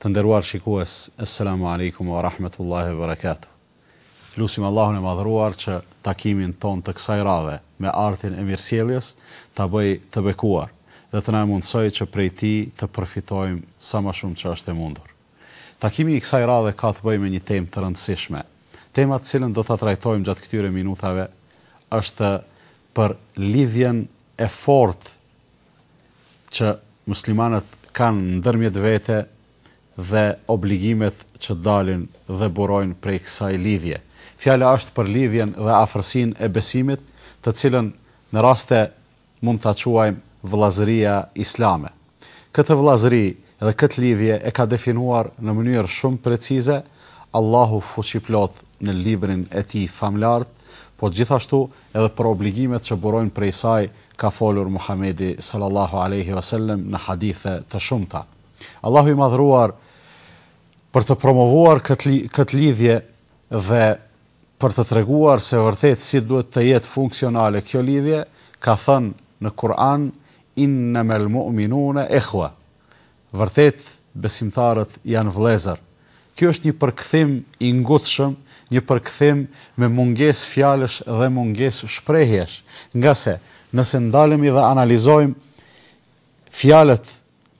Të nderuar shikues, Esselamu Alejkum wa Rahmetullahi wa Barakatuh. Lusim Allahun e Madhëruar që takimin tonë të kësaj radhe me artin e mirësjelljes ta bëjë të bekuar dhe të na e mundësojë që prej tij të përfitojmë sa ma shumë që është e mundur. Takimi i kësaj radhe ka të bëjë me një temë të rëndësishme. Tema të cilën do ta trajtojmë gjatë këtyre minutave është për lidhjen e fortë që muslimanët kanë ndërmjet vete dhe obligimet që dalin dhe burojnë prej kësaj lidhje. Fjala është për lidhjen dhe afërsinë e besimit, të cilën në raste mund ta quajmë vëllazëria islame. Këtë vëllazëri dhe këtë lidhje e ka definuar në mënyrë shumë precize Allahu Fuqiplot në Librin e Tij Famlart, po gjithashtu edhe për obligimet që burojnë prej saj ka folur Muhamedi sallallahu alejhi ve sellem në hadithe të shumta. Allahu i Madhëruar për të promovuar këtë këtë lidhje dhe për të treguar se vërtet si duhet të jetë funksionale kjo lidhje, ka thënë në Kur'an innamal mu'minuna ikhwa. Vërtet besimtarët janë vëllezër. Ky është një përkthim i ngutshëm, një përkthim me mungesë fjalësh dhe mungesë shprehjesh, ngase nëse ndalemi dhe analizojmë fjalët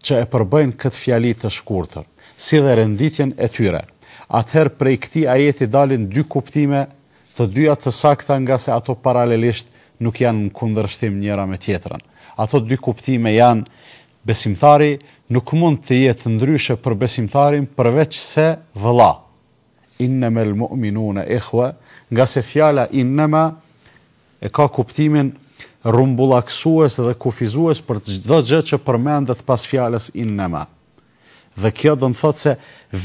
që e përbëjnë këtë fjali të shkurtër, si dhe renditjen e tyre, atëherë prej këtij ajeti dalin dy kuptime, të dyja të sakta ngase ato paralelisht nuk janë në kundërshtim njëra me tjetrën. Ato dy kuptime janë, Besimtari nuk mund të jetë ndryshe për besimtarin përveç se vëlla. Innemel mu'minune ihwe, ngase fjala innema e ka kuptimin rrumbullakësues dhe kufizues për çdo gjë që përmendet pas fjalës innema. Dhe kjo don të thotë se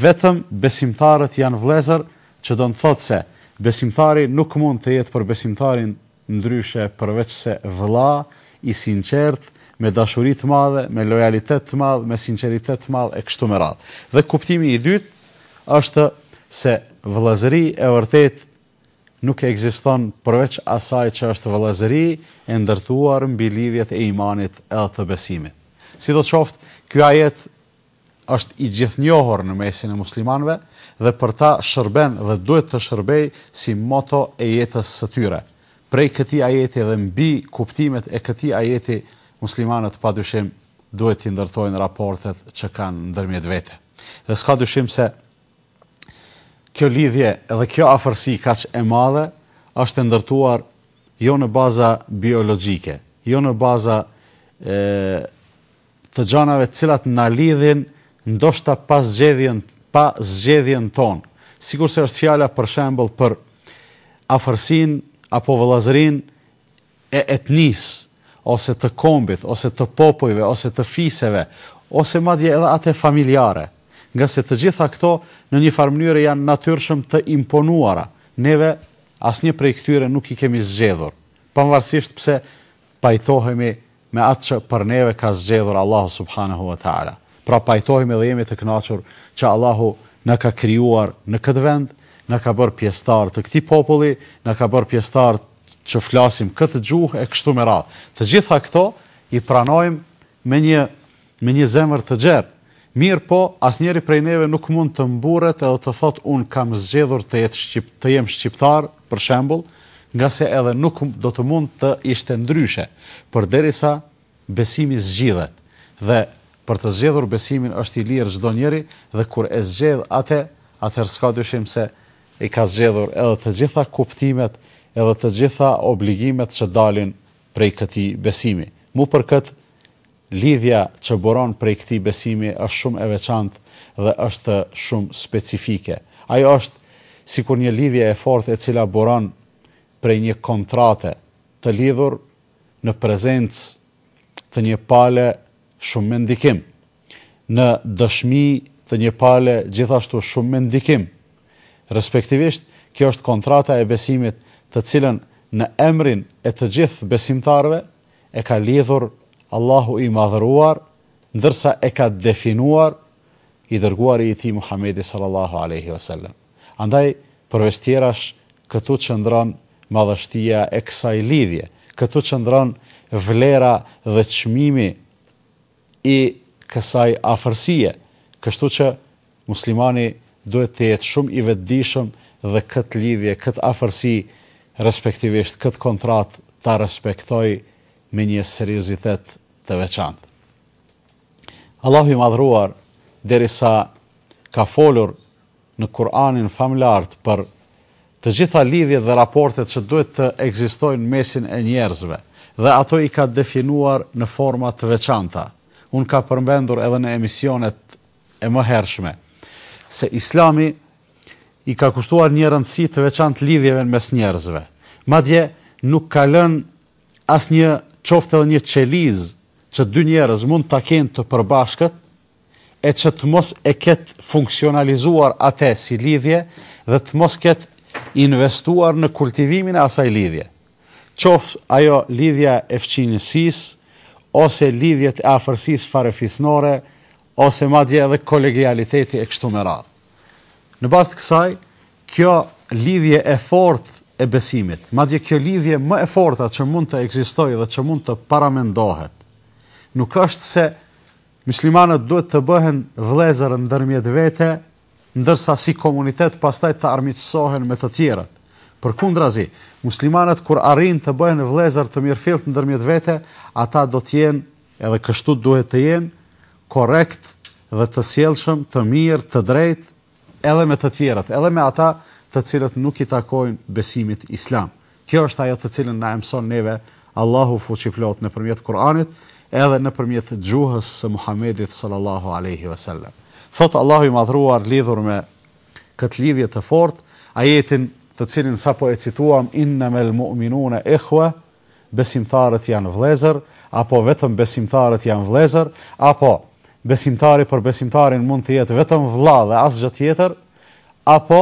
vetëm besimtarët janë vëllezër, që don të thotë se besimtari nuk mund të jetë për besimtarin Ndryshe, përveç se vëlla, i sinqertë, me dashuri të madhe, me lojalitet të madh, me sinqeritet të madh e kështu me radhë. Dhe kuptimi i dytë është se vëllazëri e vërtetë nuk ekziston përveç asaj që është vëllazëri e ndërtuar mbi lidhjet e imanit edhe të besimit. Sidoqoftë, ky ajet është i gjithënjohur në mesin e muslimanëve dhe për ta shërben dhe duhet të shërbejë si moto e jetës së tyre. Prej këtij ajeti dhe mbi kuptimet e këtij ajeti muslimanët padyshim duhet t'i ndërtojnë raportet që kanë ndërmjet vete. Dhe s'ka dyshim se kjo lidhje dhe kjo afërsi kaq e madhe është e ndërtuar jo në baza biologjike, jo në baza e, të gjanave të cilat na lidhin ndoshta pa zgjedhjen pa zgjedhjen tonë, sikurse është fjala për shembull për afërsinë apo vëllazërinë e etnisë ose të kombit ose të popujve ose të fiseve ose madje edhe atë familjare, ngase të gjitha këto në një farë mënyre janë natyrshëm të imponuara, neve asnjë prej këtyre nuk i kemi zgjedhur, pavarësisht pse pajtohemi me atë që për neve ka zgjedhur Allahu subhanehu ve teala. Pra pajtohemi dhe jemi të kënaqur që Allahu na ka krijuar në këtë vend, na ka bërë pjesëtarë të këtij populli, na ka bërë pjesëtarë që flasim këtë gjuhë e kështu me radhë. Të gjitha këto i pranojmë me një me një zemër të gjerë. Mirëpo, asnjëri prej neve nuk mund të mburret edhe të thotë unë kam zgjedhur të jetë shqip, të jem shqiptar, për shembull, ngase edhe nuk do të mund të ishte ndryshe, përderisa besimi zgjidhet. Dhe, për të zgjedhur besimin është i lirë çdonjëri dhe kur e zgjedh ate, atëherë s'ka dyshim se i ka zgjedhur edhe të gjitha kuptimet edhe të gjitha obligimet që dalin prej këtij besimi. Mu për këtë Lidhja që buron prej këtij besimi është shumë e veçantë dhe është shumë specifike. Ajo është sikur një lidhje e fortë e cila buron prej një kontrate të lidhur në prezencë të një pale shumë me ndikim, në dëshmi të një pale gjithashtu shumë me ndikim. Respektivisht, kjo është kontrata e besimit të cilën në emrin e të gjithë besimtarëve e ka lidhur Allahu i Madhëruar, ndërsa e ka definuar i Dërguari i Tij Muhamedi sallallahu alejhi ve sellem. Andaj, përveç tjerash, këtu qëndron madhështia e kësaj lidhje, këtu qëndron vlera dhe çmimi i kësaj afërsie, kështu që muslimani duhet të jetë shumë i vetëdijshëm dhe këtë lidhje, këtë afërsi, respektivisht këtë kontratë ta respektojë me një seriozitet të veçantë. Allahu i Madhëruar derisa ka folur në Kur'anin famlartë për të gjitha lidhjet dhe raportet që duhet të ekzistojnë në mesin e njerëzve dhe ato i ka definuar në forma të veçanta. Unë kam përmendur edhe në emisionet e më hershme se Islami i ka kushtuar një rëndësi të veçantë lidhjeve në mes njerëzve. Madje nuk ka lënë asnjë qoftë edhe një qelizë që dy njerëz mund ta kenë të përbashkët e që të mos e ketë funksionalizuar ate si lidhje dhe të mos ketë investuar në kultivimin e asaj lidhje. Qoftë ajo lidhja e fqinjësisë, ose lidhjet e afërsisë farefisnore, ose madje edhe kolegialiteti e kështu me radhë. Në bazë të kësaj, kjo lidhje e fortë e besimit, madje kjo lidhje më e forta që mund të ekzistojë dhe që mund të paramendohet, nuk është se muslimanët duhet të bëhen vëllezër ndërmjet vete, ndërsa si komunitet pastaj të armiqësohen me të tjerët. Përkundrazi, muslimanët kur arrijnë të bëhen vëllezër të mirëfilltë ndërmjet vete, ata do të jenë, edhe kështu duhet të jenë, korrekt dhe të sjellshëm, të mirë, të drejtë, edhe me të tjerët, edhe me ata të cilët nuk i takojnë besimit islam. Kjo është ajo të cilën na e mëson neve Allahu fuqiplotë nëpërmjet Kur'anit edhe nëpërmjet gjuhës së Muhammedit sallallahu alejhi ve sellem. Thotë Allahu i Madhëruar lidhur me këtë lidhje të fortë, ajetin të cilin sapo e cituam innamal mu'minuna ikhwa, besimtarët janë vëllezër, apo vetëm besimtarët janë vëllezër, apo besimtari për besimtarin mund të jetë vetëm vëlla dhe asgjë tjetër, apo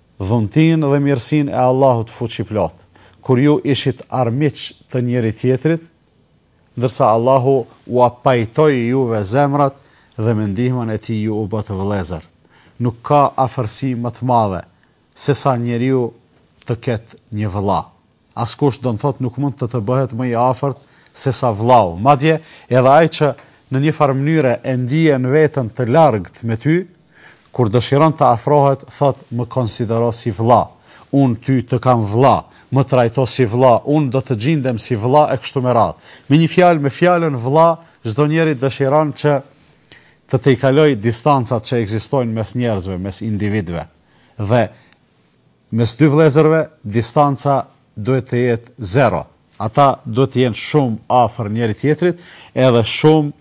Dhuntinë dhe mirësinë e Allahut fuqiplotë, kur ju ishit armiq të njëri-tjetrit, ndërsa Allahu ua pajtoi juve zemrat dhe me ndihmën e Tij ju u bëtë vëllezër. Nuk ka afërsi më të madhe, sesa njeriu të ketë një vëlla. Askush domthotë nuk mund të të bëhet më i afërt se sa vllau. Madje edhe ai që në një farë mënyre e ndien veten të largët me ty, kur dëshiron të afrohet thotë më konsidero si vlla, unë ty të kam vlla, më trajto si vlla, unë do të gjindem si vlla e kështu me radhë. Me një fjalë me fjalën vlla çdo njeri dëshiron që të tejkalojë distancat që ekzistojnë mes njerëzve, mes individëve. Dhe Mes dy vëllezërve distanca duhet të jetë zero. Ata duhet të jenë shumë afër njëri-tjetrit edhe shumë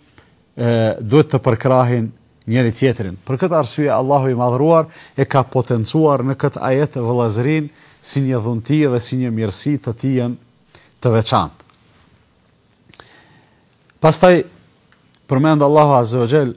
duhet të përkrahin njëri-tjetrin. Për këtë arsye Allahu i Madhëruar e ka potencuar në këtë ajet vëllazërinë si një dhunti dhe si një mirësi të Tijën të veçantë. Pastaj përmend Allahu Azza wa Jall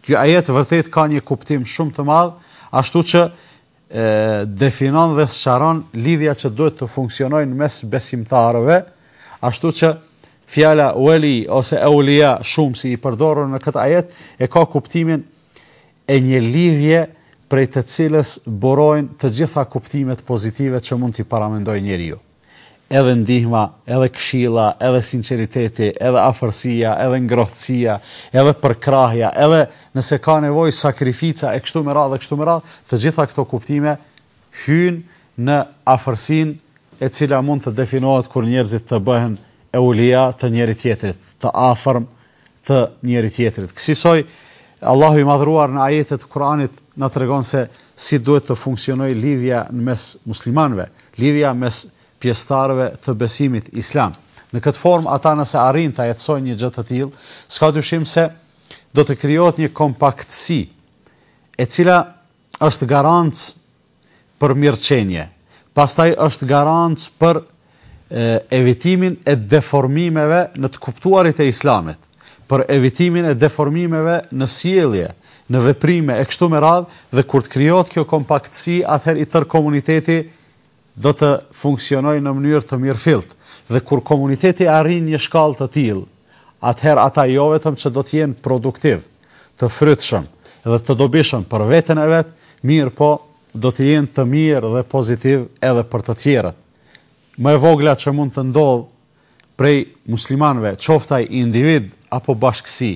Ky ajet vërtet ka një kuptim shumë të madh, ashtu që definon dhe sqaron lidhjet që duhet të funksionojnë mes besimtarëve, ashtu që fjala wali ose eulia shumësi i përdorur në këtë ajet e ka kuptimin e një lidhje prej të cilës burojnë të gjitha kuptimet pozitive që mund t'i paramendojë njeriu. Edhe ndihma, edhe këshilla, edhe sinqeriteti, edhe afërsia, edhe ngrohtësia, edhe përkrahja, edhe, nëse ka nevojë, sakrifica e kështu me radhë e kështu me radhë, të gjitha këto kuptime hyjnë në afërsinë e cila mund të definohet kur njerëzit të bëhen eulia të njëri-tjetrit, të afërm të njëri-tjetrit. Kësisoj, Allahu i Madhëruar në ajete të Kur'anit na tregon se si duhet të funksionojë lidhja në mes muslimanëve, lidhja mes pjesëtarëve të besimit islam. Në këtë formë ata nëse arrijnë ta jetësojnë një gjë të tillë, s'ka dyshim se do të krijohet një kompaktësi, e cila është garancë për mirëqenie, pastaj është garancë për evitimin e deformimeve në të kuptuarit e Islamit, për evitimin e deformimeve në sjellje, në veprime e kështu me radhë, dhe kur të krijohet kjo kompaktësi, atëherë i tërë komuniteti do të funksionojë në mënyrë të mirëfilltë. Dhe kur komuniteti arrin një shkallë të tillë, atëherë ata jo vetëm që do të jenë produktivë, të frytshëm dhe të dobishëm për veten e vet, mirëpo do të jenë të mirë dhe pozitivë edhe për të tjerët. Më e vogla që mund të ndodhë prej muslimanëve, qoftë ai individ apo bashkësi,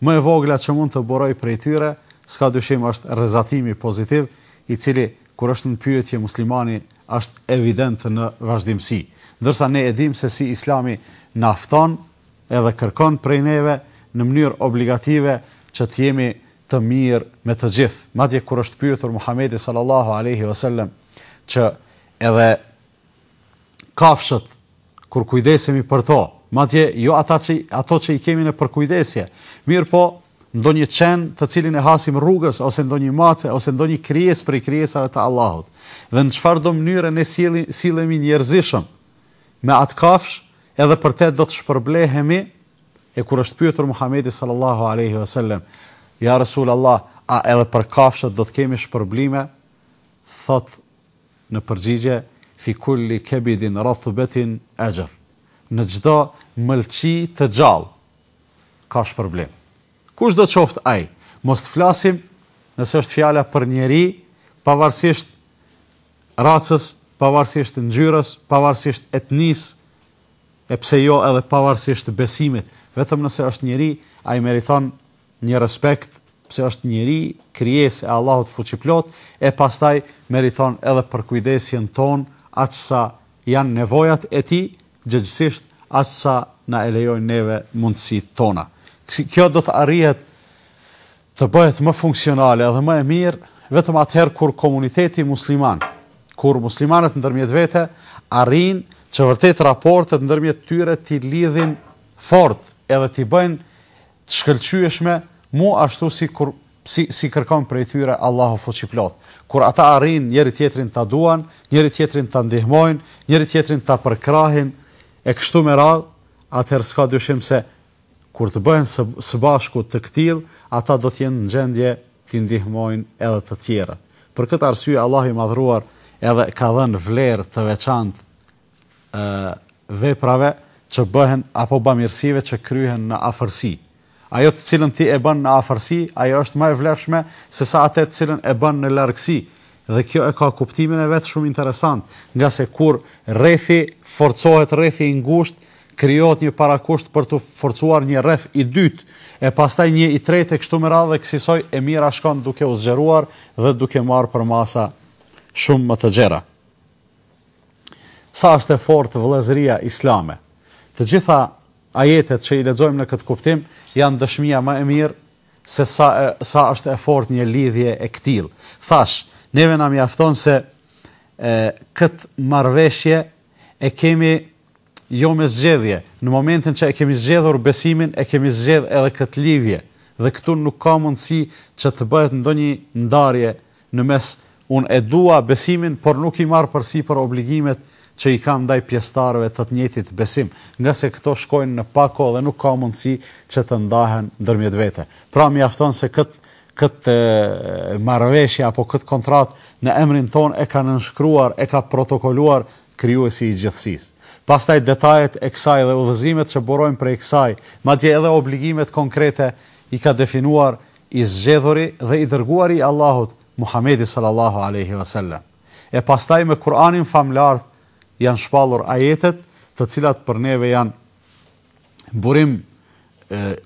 më e vogla që mund të burojë prej tyre, s'ka dyshim është rrezatimi pozitiv, i cili kur është në pyetje muslimani është evident në vazhdimësi. Ndërsa ne e dimë se si Islami na fton Edhe kërkon prej neve në mënyrë obligative që të jemi të mirë me të gjithë. Madje kur është pyetur Muhamedi sallallahu alaihi wasallam që edhe kafshët kur kujdesemi për to, madje jo ata që ato që i kemi në përkujdesje, mirëpo ndonjë qen të cilin e hasim rrugës ose ndonjë mace ose ndonjë krijesë prej krijesave të Allahut. Dhe në çfarëdo mënyre ne sillemi njerëzishëm me atë kafshë, Edhe për te do të shpërblehemi E kur është pyetur Muhamedi sallallahu alaihi wasallam, ja Resul Allah, a edhe për kafshët do të kemi shpërblime? Thotë në përgjigje, fi kulli kebidin ratbetin exhër. Në çdo mëlçi të gjallë, ka shpërblim. Kushdo qoftë ai. Mos të flasim nëse është fjala për njeri, pavarësisht racës, pavarësisht ngjyrës, pavarësisht etnisë e pse jo edhe pavarësisht besimit. Vetëm nëse është njeri, ai meriton një respekt pse është njeri, krijesë e Allahut fuqiplotë, e pastaj meriton edhe përkujdesjen tonë aq sa janë nevojat e tij, gjegjësisht aq sa na e lejojnë neve mundësitë tona. Kjo do të arrihet të bëhet më funksionale dhe më e mirë vetëm atëherë kur komuniteti musliman, kur muslimanët ndërmjet vete arrijnë që vërtet raportet ndërmjet tyre t'i lidhin fort edhe t'i bëjnë të shkëlqyeshme mu ashtu si kur si si kërkon prej tyre Allahu fuqiplot. Kur ata arrijnë njëri tjetrin ta duan, njëri tjetrin ta ndihmojnë, njëri tjetrin ta përkrahin e kështu me radhë, atëherë s'ka dyshim se Kur të bëhen së së bashku të këtillë, ata do të jenë në gjendje t'i ndihmojnë edhe të tjerët. Për këtë arsye Allahu i Madhëruar edhe ka dhënë vlerë të veçantë ë veprave që bëhen apo bamirësive që kryhen në afërsi. Ajo të cilën ti e bën në afërsi, ajo është më e vlefshme se sa atë të cilën e bën në largësi. Dhe kjo e ka kuptimin e vet shumë interesant, ngase kur rrethi forcohet, rrethi i ngushtë, krijohet një parakusht për t'u forcuar një rreth i dytë e pastaj një i tretë e kështu me radhë dhe kësisoj e mira shkon duke u zgjeruar dhe duke marrë përmasa shumë më të gjera. Sa është e fortë vëllezëria islame. Të gjitha ajetet që i lexojmë në këtë kuptim janë dëshmia më e mirë se sa e, sa është e fortë një lidhje e këtillë. Thashë, neve na mjafton se e, këtë marrëveshje e kemi Jo me zgjedhje, në momentin që e kemi zgjedhur besimin, e kemi zgjedh edhe këtë lidhje dhe këtu nuk ka mundësi që të bëhet ndonjë ndarje në mes unë e dua besimin, por nuk i marr përsipër obligimet që i kam ndaj pjesëtarëve të të njëjtit besim, ngase këto shkojnë në pako dhe nuk ka mundësi që të ndahen ndërmjet vete. Pra mjafton se këtë këtë marrëveshje apo këtë kontratë në emrin tonë e ka nënshkruar, e ka protokoluar Krijuesi i gjithësisë. Pastaj detajet e kësaj dhe udhëzimet që burojnë prej kësaj, madje edhe obligimet konkrete i ka definuar i Zgjedhuri dhe i Dërguari i Allahut, Muhamedi sallallahu alejhi ve sellem. E pastaj me Kur'anin famëlartë janë shpallur ajetet, të cilat për neve janë burim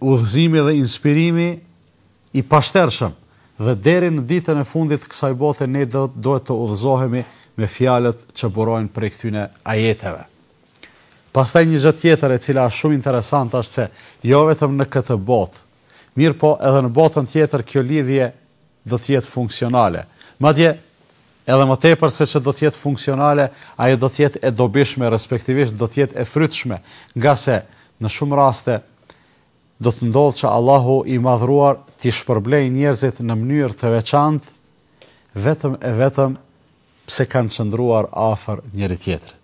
udhëzimi dhe inspirimi I pashtershëm, dhe deri në ditën e fundit të kësaj bote ne do duhet të udhëzohemi me fjalët që burojnë prej këtyne ajeteve. Pastaj një gjë tjetër e cila është shumë interesante është se jo vetëm në këtë botë, mirëpo edhe në botën tjetër kjo lidhje do të jetë funksionale. Madje edhe më tepër se që do të jetë funksionale, ajo do të jetë e dobishme, respektivisht do të jetë e frytshme, ngase në shumë raste Do të ndodhë që Allahu i Madhëruar t'i shpërblejë njerëzit në mënyrë të veçantë vetëm e vetëm pse kanë qëndruar afër njëri-tjetrit,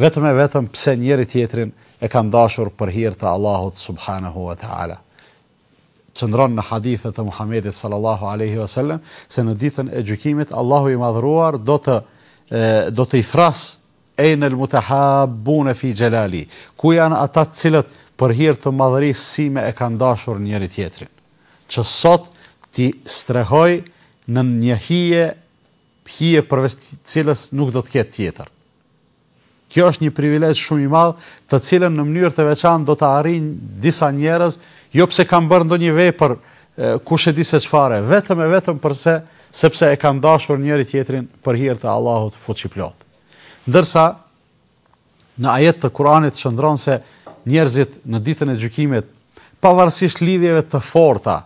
vetëm e vetëm pse njëri-tjetrin e kanë dashur për hir të Allahut subhanehu ve teala. Qëndron në hadithe të Muhamedit sallallahu alaihi wasallam se në ditën e gjykimit Allahu i Madhëruar do të do të i thrrasë Ejn el mutehabbune fi xhelali, ku janë ata të cilët për hir të madhërisë sime e kanë dashur njëri tjetrin, që sot t'i strehoj nën një hije, hije përveç të cilës nuk do të ketë tjetër. Kjo është një privilegj shumë i madh, të cilën në mënyrë të veçantë do ta arrijnë disa njerëz, jo pse kanë bërë ndonjë vepër Kush e di se çfare, vetëm e vetëm përse sepse e kanë dashur njëri-tjetrin për hir të Allahut fuqiplotë. Ndërsa në ajet të Kuranit qëndron se njerëzit në ditën e gjykimit, pavarësisht lidhjeve të forta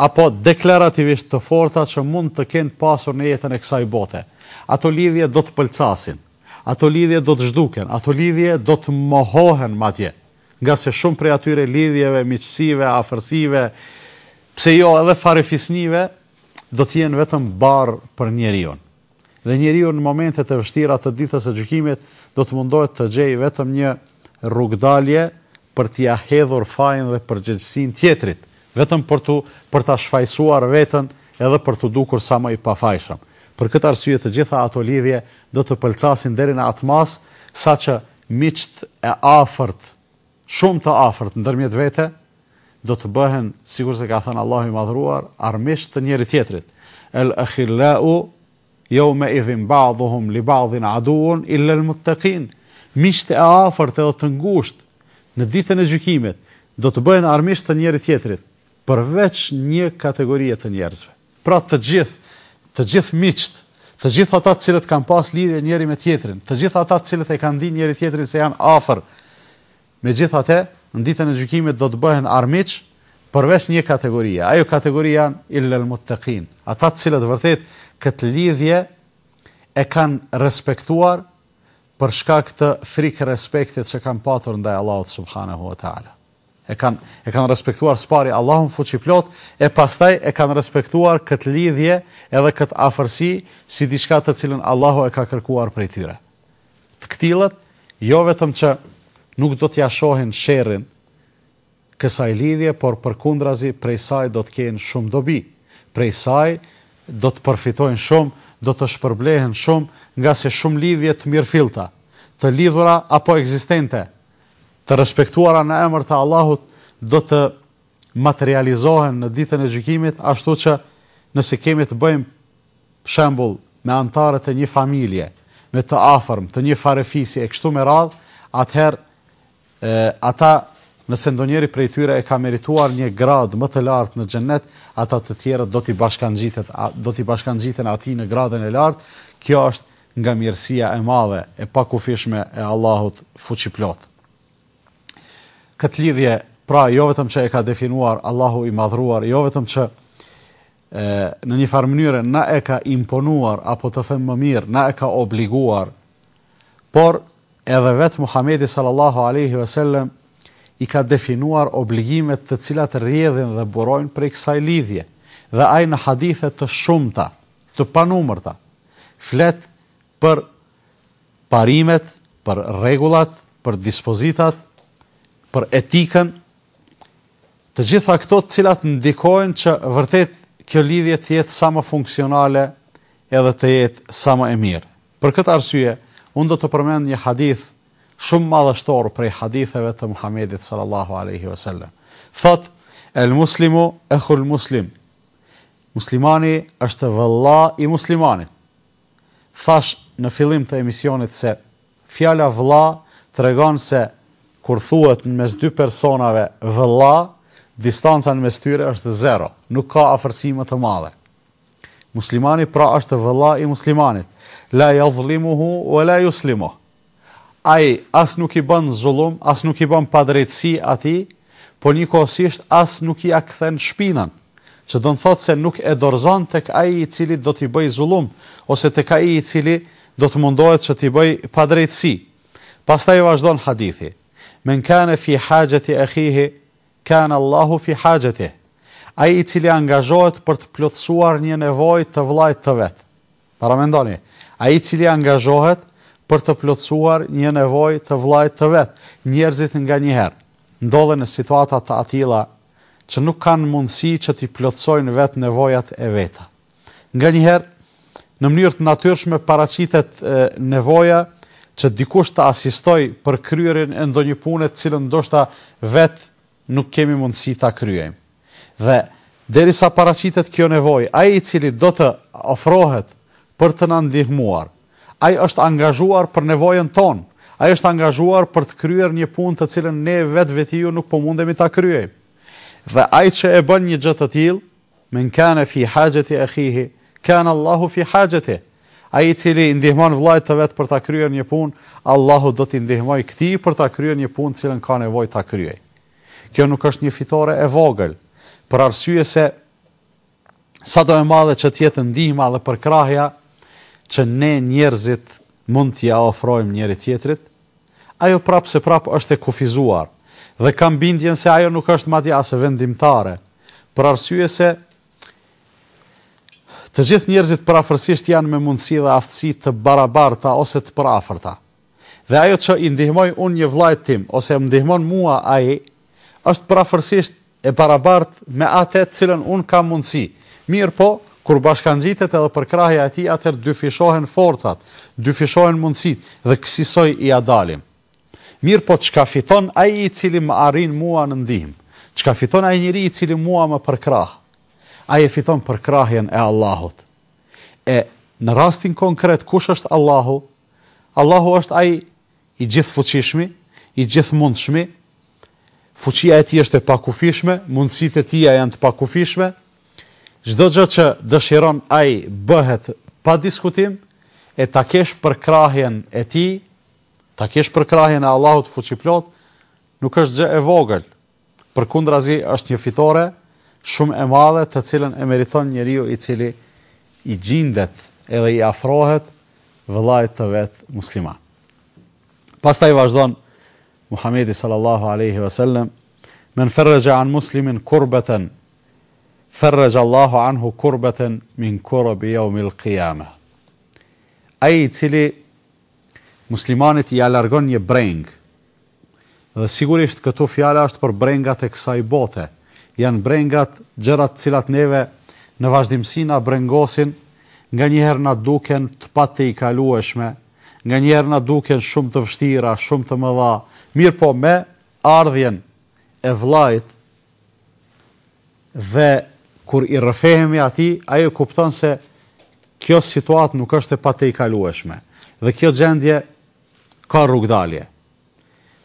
apo deklarativisht të forta që mund të kenë pasur në jetën e kësaj bote, ato lidhje do të pëlcasin, ato lidhje do të zhduken, ato lidhje do të mohohen madje. ngase shumë prej atyre lidhjeve, miqësive, afërsive, pse jo edhe farefisnive, do të jenë vetëm barrë për njeriun. Dhe njeriu në momentet e vështira të ditës së gjykimit do të mundohet të gjejë vetëm një rrugëdalje për t'ia hedhur fajin dhe përgjegjësinë tjetrit, vetëm për t'u për ta shfajësuar veten edhe për t'u dukur sa më i pafajshëm. Për këtë arsye të gjitha ato lidhje do të pëlcasin deri në atë masë saqë Miqtë e afërt, shumë të afërt ndërmjet vete, do të bëhen, sikur se ka thënë Allahu i Madhëruar, armiq të njëri tjetrit. El akhillau jeume idhin baduhum li badin aduvun illa al muttaqin. Miqtë e afërt edhe të ngushtë në ditën e gjykimit do të bëhen armiq të njëri tjetrit, përveç një kategorie të njerëzve. Pra të gjithë, të gjithë miqtë, të gjithë ata të cilët kanë pas lidhje njëri me tjetrin, të gjithë ata të cilët e kanë ndi njëri tjetrin se janë afër, megjithatë, në ditën e gjykimit do të bëhen armiq, përveç një kategorie. Ajo kategori janë illa al-muttaqin, ata të cilët vërtet këtë lidhje e kanë respektuar për shkak të frikërespektit që kanë patur ndaj Allahut subhanahu wa taala. E kanë e kanë respektuar së pari Allahun fuqiplotë e pastaj e kanë respektuar këtë lidhje edhe këtë afërsi si diçka të cilën Allahu e ka kërkuar prej tyre. Të këtillët jo vetëm që nuk do t'ia shohin sherrin kësaj lidhje, por përkundrazi prej saj do të kenë shumë dobi. Prej saj do të përfitojnë shumë, do të shpërblehen shumë, ngase shumë lidhje të mirëfillta, të lidhura apo ekzistente, të respektuara në emër të Allahut do të materializohen në ditën e gjykimit, ashtu që nëse kemi të bëjmë shembull me anëtarët e një familje, me të afërm, të një farefisi e kështu me radhë, atëherë ata nëse ndonjëri prej tyre e ka merituar një gradë më të lartë në xhennet, ata të tjerët do t'i bashkangjitet, do t'i bashkangjiten atij në gradën e lartë. Kjo është nga mirësia e madhe e pakufishme e Allahut Fuqiplotë. Këtë lidhje, pra, jo vetëm që e ka definuar Allahu i Madhëruar, jo vetëm që në një farë mënyre na e ka imponuar apo të them më mirë na e ka obliguar por edhe vetë Muhamedi sallallahu alaihi wasallam i ka definuar obligimet të cilat rrjedhin dhe burojnë prej kësaj lidhje dhe ai në hadithe të shumta të panumërta, flet për parimet, për rregullat, për dispozitat, për etikën, të gjitha këto të cilat ndikojnë që vërtet kjo lidhje të jetë sa më funksionale edhe të jetë sa më e mirë. Për këtë arsye, unë do të përmend një hadith shumë madhështor prej haditheve të Muhamedit sallallahu alaihi wasallam. Thotë el muslimu ekhul muslim Muslimani është vëlla i muslimanit. Thashë në fillim të emisionit se fjala vëlla tregon se kur thuhet mes dy personave vëlla, distanca në mes tyre është zero, nuk ka afërsi më të madhe. Muslimani pra është vëlla i muslimanit, la yadhlimuhu wa la yuslimuh. Ai as nuk i bën zullum, as nuk i bën padrejtësi atij, po njëkohësisht as nuk ia kthen shpinën, që do të thotë se nuk e dorëzon tek ai i cili do t'i bëjë zullum, ose tek ai i cili do të mundohet që t'i bëjë padrejtësi. Pastaj vazhdon hadithi, Men kane fi haxheti ahihi, kane Allahu fi haxhetih, Ai i cili angazhohet për të plotësuar një nevojë të vëllait të vet, Paramendoni, ai i cili angazhohet për të plotësuar një nevojë të vëllait të vet, njerëzit nganjëherë ndodhen në situata të atilla që nuk kanë mundësi që t'i plotësojnë vetë nevojat e veta. Nganjëherë, në mënyrë të natyrshme paraqitet nevoja që dikush të asistojë për kryerjen e ndonjë pune të cilën ndoshta vetë nuk kemi mundësi ta kryejmë. Dhe derisa paraqitet kjo nevojë, ai i cili do të ofrohet për të na ndihmuar, ai është angazhuar për nevojën tonë, ai është angazhuar për të kryer një punë të cilën ne vetvetiu nuk po mundemi ta kryejmë. Dhe ai që e bën një gjë të tillë, Men kane fi haxheti ehihi, kane Allahu fi haxhetihi. Ai i cili i ndihmon vëllait të vet për ta kryer një punë, Allahu do t'i ndihmojë këtij për ta kryer një punë të cilën ka nevojë ta kryejë. Kjo nuk është një fitore e vogël, për arsye se sado e madhe që të jetë ndihma dhe përkrahja që ne njerëzit mund t'ia ofrojmë njëri-tjetrit, Ajo prapë se prapë është e kufizuar dhe kam bindjen se ajo nuk është madje as vendimtare, për arsye se të gjithë njerëzit përafërsisht janë me mundësi dhe aftësi të barabarta ose të përafërta. Dhe ajo që i ndihmoj unë një vllajt tim ose më ndihmon mua ai, është përafërsisht e barabartë me ate të cilën unë kam mundësi. Mirëpo, kur bashkangjitet edhe përkrahja e tij atëherë dyfishohen forcat, dyfishohen mundësitë dhe kësisoj ia dalim. Mirëpo çka fiton ai i cili më arrin mua në ndihmë? Çka fiton ai njeri i cili mua më përkrah? Ai e fiton përkrahjen e Allahut. E në rastin konkret kush është Allahu? Allahu është ai I gjithëfuqishmi, i gjithëmundshmi, fuqia e tij është e pakufishme, mundësitë e tija janë të pakufishme, çdo gjë që dëshiron ai bëhet pa diskutim, e ta kesh përkrahjen e tij, ta kesh përkrahjen e Allahut Fuqiplotë, nuk është gjë e vogël, Përkundrazi është një fitore shumë e madhe të cilën e meriton njeriu i cili i gjindet edhe i afrohet vëllait të vet musliman. Pastaj vazhdon Muhamedi sallallahu alejhi ve sellem Men ferrexhe an muslimin kurbeten ferrexhe Allahu anhu kurbeten min kurabi jeumil kijame. Ai i cili muslimanit ia largon një brengë Dhe sigurisht këtu fjala është për brengat e kësaj bote. Janë brengat, gjërat të cilat neve në vazhdimësi na brengosin, nganjëherë na duken të patejkalueshme, nganjëherë na duken shumë të vështira, shumë të mëdha, mirëpo me ardhjen e vëllait dhe kur i rrëfehemi atij, ai e kupton se kjo situatë nuk është e patejkalueshme. Dhe kjo gjendje ka rrugëdalje.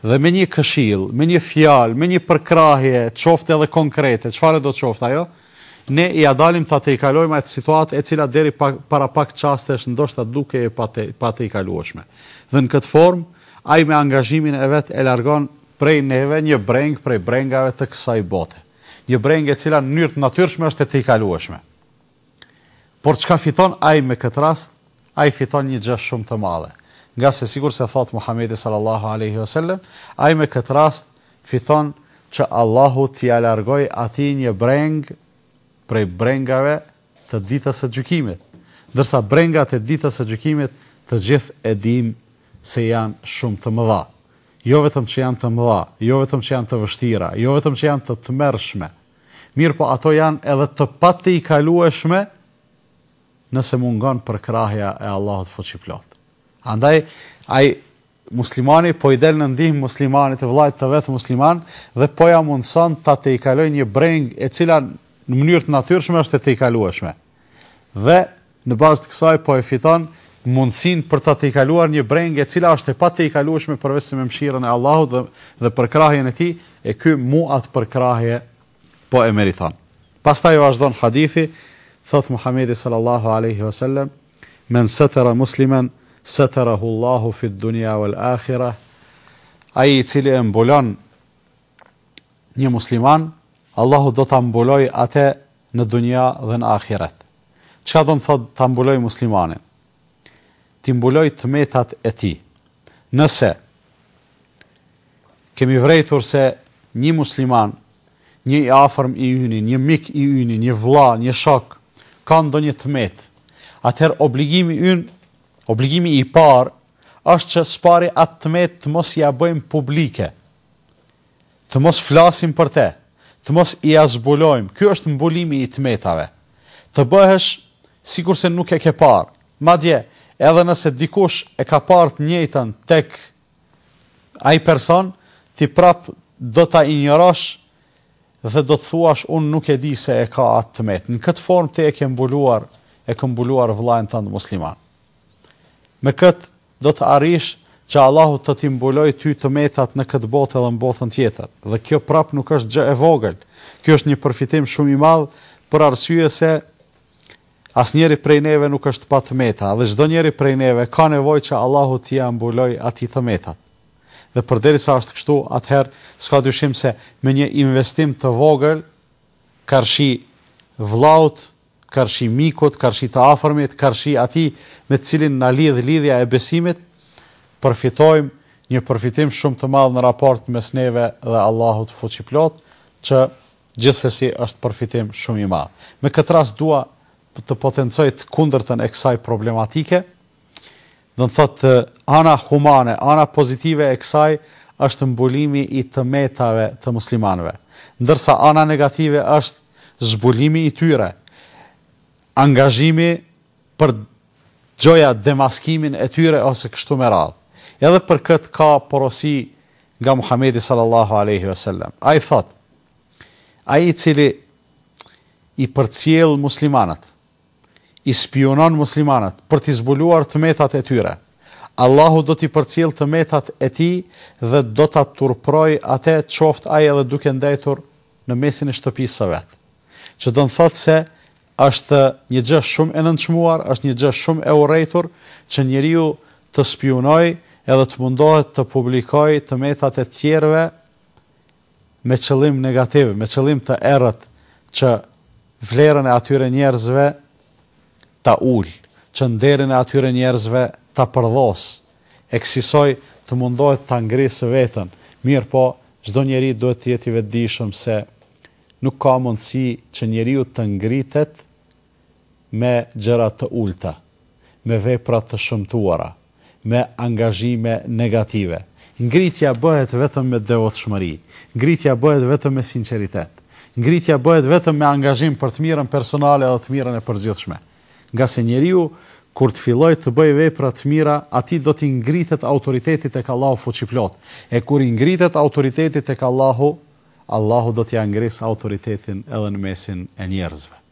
Dhe me një këshillë, me një fjalë, me një përkrahje, qoftë edhe konkrete, çfarëdo qoftë ajo, ne ia dalim ta tejkalojmë atë situatë e cila deri para pak çastesh ndoshta dukej e patejkalueshme. Dhe në këtë formë, ai me angazhimin e vet e largon prej neve një brengë prej brengave të kësaj bote. Një brengë e cila në mënyrë të natyrshme është e tejkalueshme. Por çka fiton ai me këtë rast? Ai fiton një gjë shumë të madhe. Ngase sikurse thotë Muhamedi sallallahu alejhi ve sellem, ai me këtë rast fiton që Allahu t'ia largojë atij një brengë prej brengave të Ditës së Gjykimit. Ndërsa brengat e Ditës së Gjykimit të gjithë e dimë se janë shumë të mëdha. Jo vetëm që janë të mëdha, jo vetëm që janë të vështira, jo vetëm që janë të tmerrshme, Mirëpo ato janë edhe të patejkalueshme nëse mungon përkrahja e Allahut fuqiplotë. Andaj ai muslimani po i del në ndihmë muslimanit, vëllait të vet musliman dhe po ja mundëson ta tejkalojë një brengë e cila në mënyrë të natyrshme është e tejkalueshme. dhe në bazë të kësaj po e fiton mundësinë për ta tejkaluar një brengë e cila është e patejkalueshme përveç se me mëshirën e Allahut dhe dhe përkrahjen e tij, e ky mu atë përkrahje po e meriton. Pastaj vazhdon hadithi, thotë Muhamedi sallallahu alaihi wasallam, men satara musliman satarahu Allahu fi dunya wal akhirah. Ai i cili e mbulon një musliman, Allahu do ta mbulojë atë në dunja dhe në ahiret. Çka do të thotë ta mbulojë muslimanin? T'i mbulojë të metat e tij. Nëse kemi vrejtur se një musliman, një i afërm i yni, një mik i yni, një vëlla, një shok, ka ndonjë të metë, atëherë obligimi ynë, obligimi i parë, është që së pari atë të metë të mos ia bëjmë publike, Të mos flasim për te, të mos ia zbulojmë, kjo është mbulimi i të metave. Të bëhesh sikurse nuk e ke parë, madje edhe nëse dikush e ka parë të njëjtën tek ai person, ti prap do ta injorosh dhe do të thuash unë nuk e di se e ka atë të metë. Në këtë formë ti e ke mbuluar, e ke mbuluar vëllain tënd musliman. Me këtë Do të arrish që Allahu të t'i mbulojë ty të metat në këtë botë edhe në botën tjetër. Dhe kjo prapë nuk është gjë e vogël. Kjo është një përfitim shumë i madh për arsye se asnjëri prej neve nuk është pa të meta dhe çdonjëri prej neve ka nevojë që Allahu t'ia mbulojë atij të metat. Dhe përderisa është kështu, atëherë s'ka dyshim se me një investim të vogël karshi vëllaut karshi mikut, karshi të afërmit, karshi atij me të cilin na lidh lidhja e besimit, përfitojmë një përfitim shumë të madh në raport mes neve dhe Allahut Fuqiplotë, që gjithsesi është përfitim shumë i madh. Me këtë rast dua të potencoj të kundërtën e kësaj problematike, Do të thotë ana humane, ana pozitive e kësaj është mbulimi i të metave të muslimanëve. Ndërsa ana negative është zbulimi i tyre, angazhimi për gjoja demaskimin e tyre ose kështu me radhë. Edhe për këtë ka porosi nga Muhamedi sallallahu alaihi wasallam. Ai thotë: Ai i cili i përcjell muslimanët, i spiunon muslimanët për t'i zbuluar të metat e tyre, Allahu do t'i përcjellë të metat e tij dhe do ta turprojë atë qoftë ai edhe duke ndajtur në mesin e shtëpisë së vet. Që do të thotë se është një gjë shumë e nënçmuar, është një gjë shumë e urrejtur që njeriu të spiunojë edhe të mundohet të publikojë të metat e tjerëve me qëllim negativ, me qëllim të errët që vlerën e atyre njerëzve ta ul, që nderin e atyre njerëzve ta përdhos, e kësisoj të mundohet ta ngrisë veten, mirëpo çdo njeri duhet të jetë i vetëdijshëm se nuk ka mundësi që njeriu të ngritet me gjëra të ulta, me vepra të shëmtuara, me angazhime negative. Ngritja bëhet vetëm me devotshmëri, ngritja bëhet vetëm me sinqeritet, ngritja bëhet vetëm me angazhim për të mirën personale edhe të mirën e përgjithshme. Ngase njeriu kur të fillojë të bëjë vepra të mira, atij do t'i ngritet autoriteti tek Allahu Fuqiplotë. E kur i ngritet autoriteti tek Allahu, Allahu do t'ia ngrisë autoritetin edhe në mesin e njerëzve.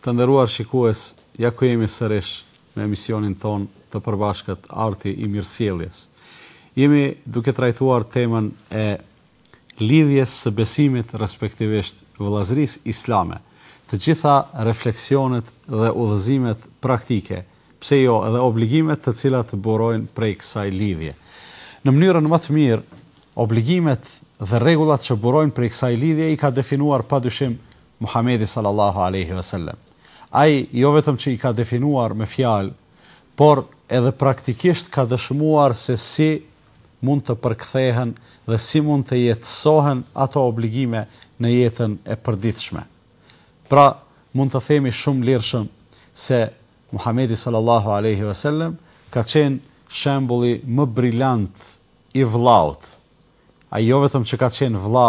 Të nderuar shikues, ja ku jemi sërish me emisionin tonë të përbashkët Arti i mirësjelljes. Jemi duke trajtuar temën e lidhjes së besimit respektivisht vëllazërisë islame. Të gjitha refleksionet dhe udhëzimet praktike, pse jo edhe obligimet të cilat burojnë prej kësaj lidhje. Në mënyrën më të mirë, obligimet dhe rregullat që burojnë prej kësaj lidhje i ka definuar padyshim Muhamedi sallallahu alejhi ve selem. Ai jo vetëm që i ka definuar me fjalë, por edhe praktikisht ka dëshmuar se si mund të përkthehen dhe si mund të jetësohen ato obligime në jetën e përditshme. Pra, mund të themi shumë lirshëm se Muhamedi sallallahu alejhi ve selem ka qenë shembulli më brilant i vëllaut, Ai jo vetëm që ka qenë vëlla,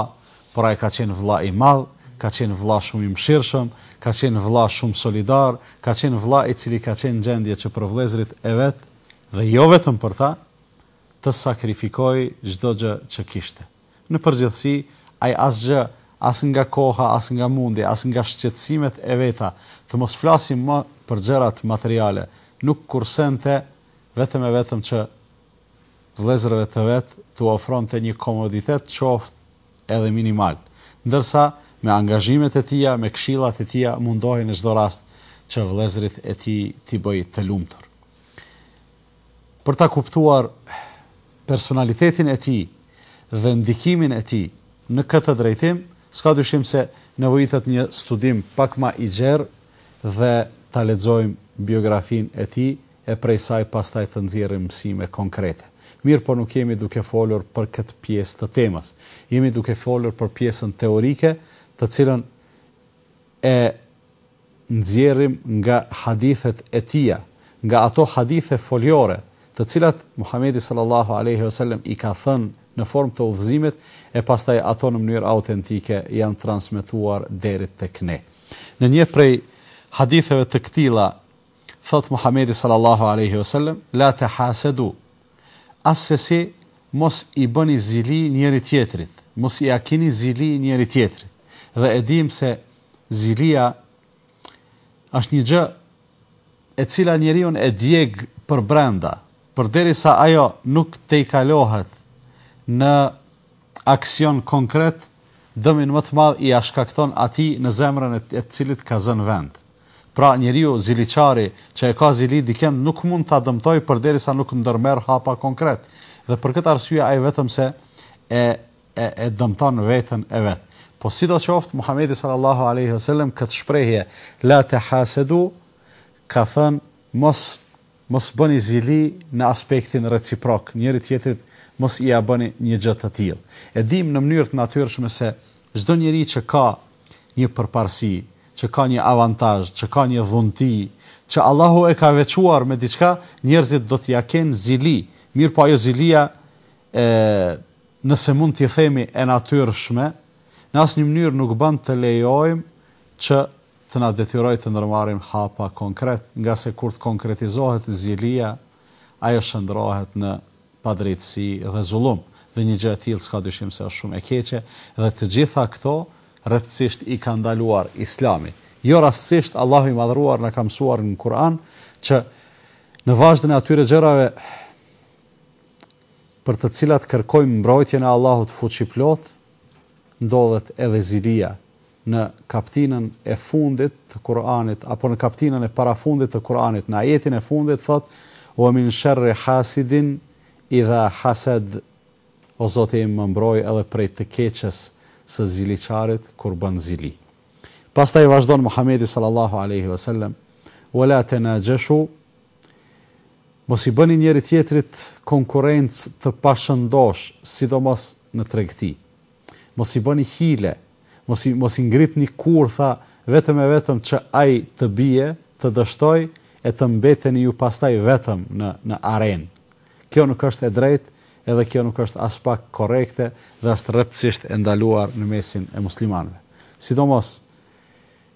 por ai ka qenë vëlla i madh, ka qenë vëlla shumë i mëshirshëm, ka qenë vëlla shumë solidar, ka qenë vëlla i cili ka qenë në gjendje që për vëllezërit e vet dhe jo vetëm për ta, të sakrifikojë çdo gjë që kishte. Në përgjithësi, ai asgjë, as nga koha, as nga mundi, as nga shqetësimet e veta, të mos flasim më për gjërat materiale, nuk kursente vetëm e vetëm që vëllezërve të vet t'u ofronte një komoditet qoftë edhe minimal, ndërsa me angazhimet e tija, me këshillat e tija mundohej në çdo rast që vëllezërit e tij t'i bëjë të lumtur. Për ta kuptuar personalitetin e tij dhe ndikimin e tij në këtë drejtim, s'ka dyshim se nevojitet një studim pak ma i gjerë dhe ta lexojmë biografinë e tij e prej saj pastaj të nxjerrim mësime konkrete. Mirëpo nuk jemi duke folur për këtë pjesë të temës. Jemi duke folur për pjesën teorike, të cilën e nxjerrim nga hadithet e tija, nga ato hadithe foljore, të cilat Muhamedi sallallahu alejhi ve selem i ka thënë në formë të udhëzimit e pastaj ato në mënyrë autentike janë transmetuar deri tek ne. Në një prej haditheve të këtilla Thotë Muhamedi sallallahu alejhi ve sellem, La te hasedu, Assesi mos i bëni zili njëri tjetrit, mos ia kini zili njëri tjetrit. Dhe e dimë se zilia është një gjë e cila njeriun e djeg për brenda, përderisa ajo nuk tejkalohet në aksion konkret, dëmin më të madh ia shkakton atij në zemrën e të cilit ka zënë vend. Pra, njeriu ziliqari që e ka zili dikën nuk mund ta dëmtojë përderisa nuk ndërmerr hapa konkret. Dhe për këtë arsye ai vetëm se e e e dëmton veten e vet. Po sidoqoftë, Muhamedi sallallahu alejhi ve sellem këtë shprehje, La tahasedu, ka thënë, mos Mos bëni zili në aspektin reciprok, njëri tjetrit mos ia bëni një gjë të tillë. E dimë në mënyrë të natyrshme se çdo njeri që ka një përparësi, që ka një avantazh, që ka një dhunti, që Allahu e ka veçuar me diçka, njerëzit do t'ia kenë zili, mirëpo ajo zilia e nëse mund t'i themi e natyrshme, në asnjë mënyrë nuk bën të lejojmë që të na detyrojë të ndërmarrim hapa konkretë, ngase kur të konkretizohet zilia, ajo shëndrohet në padrejtësi dhe zullum, dhe një gjë e tillë s'ka dyshim se është shumë e keqe, dhe të gjitha këto rreptësisht i ka ndaluar Islami. Jo rastësisht Allahu i Madhëruar na ka mësuar në Kur'an që në vazhdën e atyre gjërave për të cilat kërkojmë mbrojtjen e Allahut fuqiplotë, ndodhet edhe zilia, në kaptinën e fundit të Kur'anit apo në kaptinën e parafundit të Kur'anit në ajetin e fundit thotë wa min sharri hasidin idha hasad o Zot më mbroj edhe prej të keqes së ziliqarit kur bën zili pastaj vazhdon Muhamedi sallallahu alejhi ve sellem wa la tanajashu mos i bëni njëri tjetrit konkurrencë të pashëndoshë sidomos në tregti Mos i bëni hile, mos i mos i ngritni kurtha vetëm e vetëm që ai të bie, të dështojë e të mbeteni ju pastaj vetëm në në arenë. Kjo nuk është e drejtë edhe kjo nuk është aspak korrekte dhe është rreptësisht e ndaluar në mesin e muslimanëve. Sidomos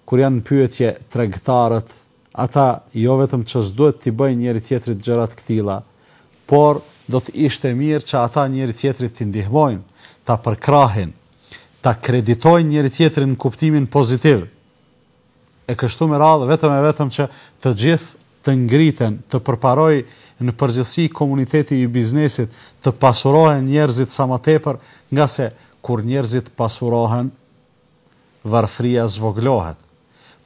kur janë në pyetje tregtarët Ata jo vetëm që s'duhet t'i bëjnë njëri-tjetrit gjëra të këtilla, por do të ishte mirë që ata njëri-tjetrit t'i ndihmojnë, ta përkrahin, ta kreditojnë njëri-tjetrin në kuptimin pozitiv, e kështu me radhë, vetëm e vetëm që të gjithë të ngriten, të përparojë në përgjithësi komuniteti i biznesit, të pasurohen njerëzit sa më tepër, ngase kur njerëzit pasurohen, Varfëria zvogëlohet.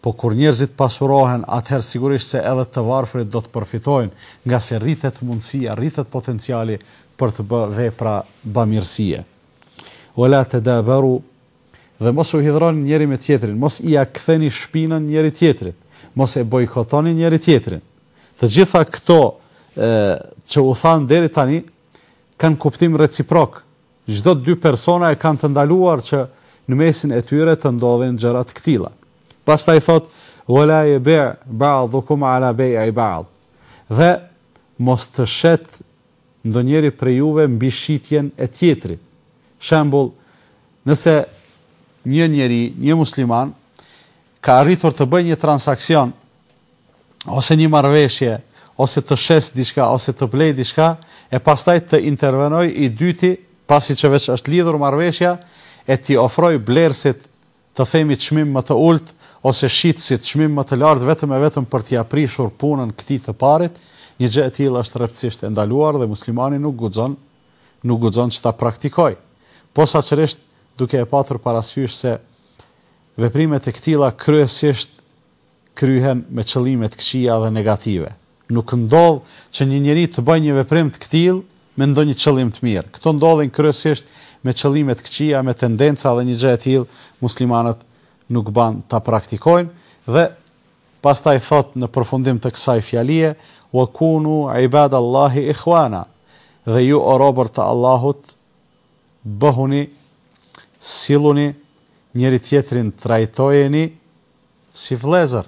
Po kur njerëzit pasurohen, atëherë sigurisht se edhe të varfërit do të përfitojnë, ngase rritet mundësia, rritet potenciali për të bë vepra bamirësie. Wala tadabaru Dhe mos u hidhroni njëri me tjetrin, mos ia ktheni shpinën njëri tjetrit, mos e bojkotoni njëri tjetrin. Të gjitha këto që u thanë deri tani kanë kuptim reciprok, Çdo dy persona e kanë të ndaluar që në mesin e tyre të ndodhin gjëra të këtilla. Pastaj thotë, Wa la yabi' ba'dukum 'ala bey'i ba'd. Dhe mos të shet ndonjëri prej juve mbi shitjen e tjetrit. Shembull, nëse një njeri, një musliman, ka arritur të bëjë një transaksion ose një marrëveshje, ose të shesë diçka, ose të blejë diçka, e pastaj të intervenojë i dyti, pasi që veç është lidhur marrëveshja, e t'i ofrojë blerësit, të themi çmim më të ultë, ose shitësit çmim më të lartë vetëm e vetëm për t'ia prishur punën këtij të parit, një gjë e tillë është rreptësisht e ndaluar dhe muslimani nuk guxon, nuk guxon që ta praktikojë. Posaçërisht duke e patur parasysh se veprimet e këtilla kryesisht kryhen me qëllime të këqija dhe negative. Nuk ndodh që një njeri të bëjë një veprim të këtillë me ndonjë qëllim të mirë. Këto ndodhin kryesisht me qëllime të këqija, me tendenca dhe një gjë e tillë muslimanët nuk ban ta praktikojnë dhe pastaj thotë në përfundim të kësaj fjalie, Wa kunu ibad Allahi ikhwana, dhe ju o robër të Allahut bëhuni silluni njëri tjetrin trajtojeni Si vëllezër.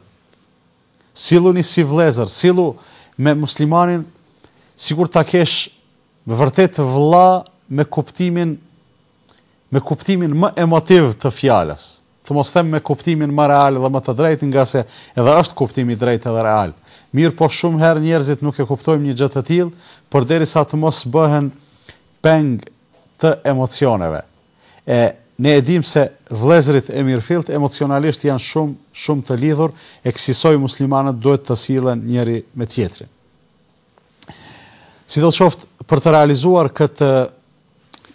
Silluni si vëllezër, sillu me muslimanin sikur ta kesh vërtet vëlla me kuptimin me kuptimin më emotiv të fjalës. Të mos them me kuptimin më real dhe më të drejtë, ngase edhe është kuptim i drejtë edhe real. Mirëpo shumë herë njerëzit nuk e kuptojmë një gjë të tillë, përderisa të mos bëhen peng të emocioneve. E ne e dimë se vëllezërit e mirëfilltë emocionalisht janë shumë, shumë të lidhur e kësisoj muslimanët duhet të sillen njëri me tjetrin. Sidoqoftë, për të realizuar këtë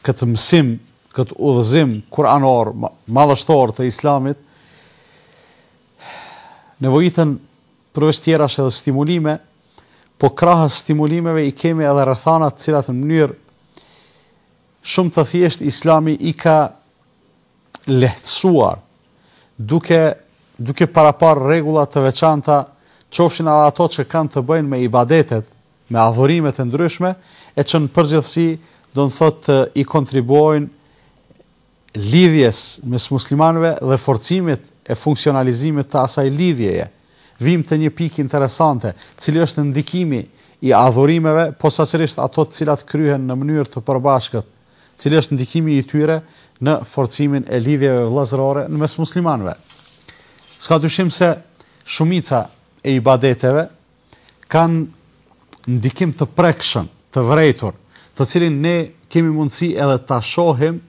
këtë mësim, këtë udhëzim kuranor, madhështor të Islamit, nevojiten përveç tjerash edhe stimulime, po krahës stimulimeve i kemi edhe rrethana të cilat në mënyrë Shumë të thjeshtë Islami i ka lehtësuar duke duke paraparë rregulla të veçanta, qofshin edhe ato që kanë të bëjnë me ibadetet, me adhurimet e ndryshme, e që në përgjithësi do të thotë i kontribuojnë lidhjes mes muslimanëve dhe forcimit e funksionalizimit të asaj lidhjeje. Vijmë te një pikë interesante, cili është ndikimi i adhurimeve, posaçërisht ato të cilat kryhen në mënyrë të përbashkët, cili është ndikimi i tyre në forcimin e lidhjeve vëllazërore në mes muslimanëve. S'ka dyshim se shumica e ibadeteve kanë ndikim të prekshëm, të vërejtur, të cilin ne kemi mundësi edhe ta shohim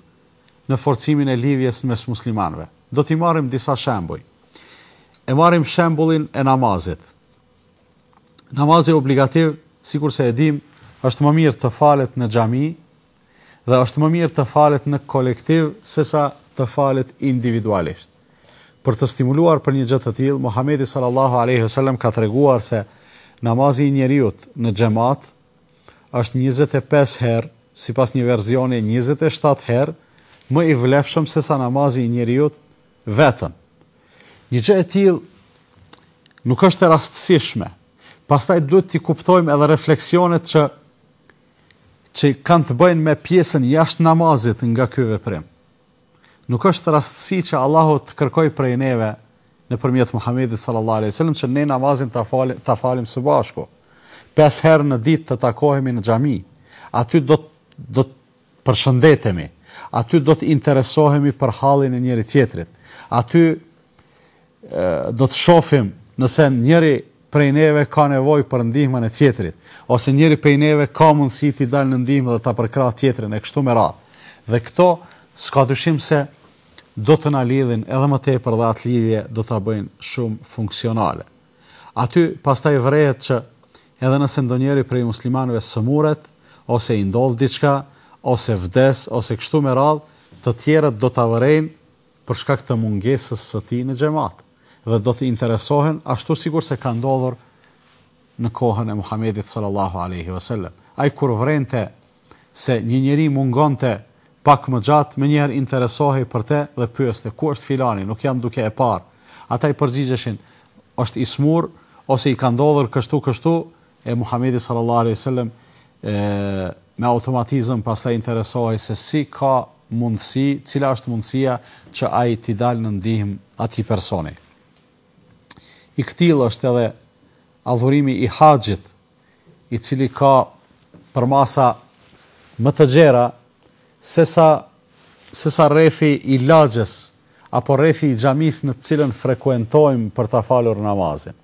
në forcimin e lidhjes mes muslimanëve. Do t'i marrim disa shembuj. E marrim shembullin e namazit. Namazi obligativ, sikurse e dimë, është më mirë të falet në xhami dhe është më mirë të falet në kolektiv sesa të falet individualisht. Për të stimuluar për një gjë të tillë, Muhamedi sallallahu alaihi wasallam ka treguar se namazi i njeriut në xhamat është njëzet e pesë herë, sipas një versioni njëzet e shtatë herë, më i vlefshëm sesa namazi i njeriut vetëm. Një gjë e tillë nuk është e rastësishme. Pastaj duhet të kuptojmë edhe refleksionet që që kanë të bëjnë me pjesën jashtë namazit nga ky veprim. Nuk është rastësi që Allahu të kërkojë prej neve nëpërmjet Muhamedit sallallahu alejhi ve selem që ne namazin ta falim ta falim së bashku. Pesë herë në ditë të takohemi në xhami. Aty do do të përshëndetemi. Aty do të interesohemi për hallin e njëri-tjetrit. Aty Do të shofim nëse njëri prej neve ka nevojë për ndihmën e tjetrit, ose njëri prej neve ka mundësi t'i dalë në ndihmë dhe ta përkrahë tjetrin e kështu me radhë. Dhe këto s'ka dyshim se do të na lidhin edhe më tepër dhe atë lidhje do ta bëjnë shumë funksionale. Aty pastaj vërehet që edhe nëse ndonjëri prej muslimanëve sëmuret ose i ndodh diçka ose vdes ose kështu me radhë, të tjerët do ta vërejnë për shkak të mungesës së tij në xhemat dhe do të interesohen ashtu sikurse ka ndodhur në kohën e Muhamedit sallallahu alejhi ve selem. Ai kur vrente se një njeri mungonte pak më gjatë, menjëherë interesohej për te dhe pyeste, ku është filani, nuk jam duke e parë. Ata i përgjigjeshin, është i smur ose i ka ndodhur kështu kështu, e Muhamedi sallallahu alejhi ve selem e me automatizëm pastaj interesohej se si ka mundësi, cila është mundësia që ai t'i dalë në ndihmë atij personi. I këtillë është edhe adhurimi i haxhit, i cili ka përmasa më të gjera se sa se sa rrethi i lagjes apo rrethi i xhamisë në të cilën frekuentojmë për ta falur namazin.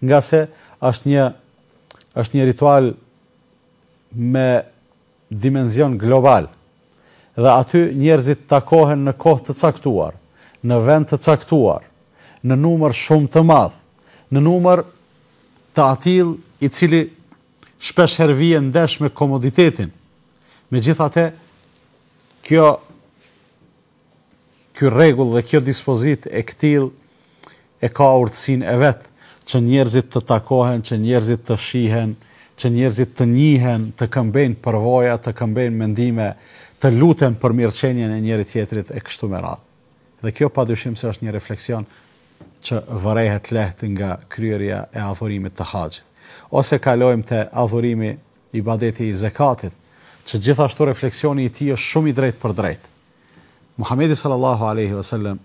ngase është një është një ritual me dimenzion global. Dhe aty njerëzit takohen në kohë të caktuar, në vend të caktuar, në numër shumë të madh, në numër të atillë i cili shpeshherë vjen ndesh me komoditetin. Megjithatë, kjo Ky rregull dhe kjo dispozitë e këtillë e ka urtësinë e vet, që njerëzit të takohen, që njerëzit të shihen, që njerëzit të njihen, të këmbejnë përvoja, të këmbejnë mendime, të luten për mirëqenien e njëri-tjetrit e kështu me radhë. Dhe kjo padyshim se është një refleksion që vërehet lehtë nga kryerja e adhurimit të haxhit. Ose kalojmë te adhurimi ibadeti i zekatit, që gjithashtu refleksioni i tij është shumë i drejtpërdrejtë. Muhamedi sallallahu alaihi wasallam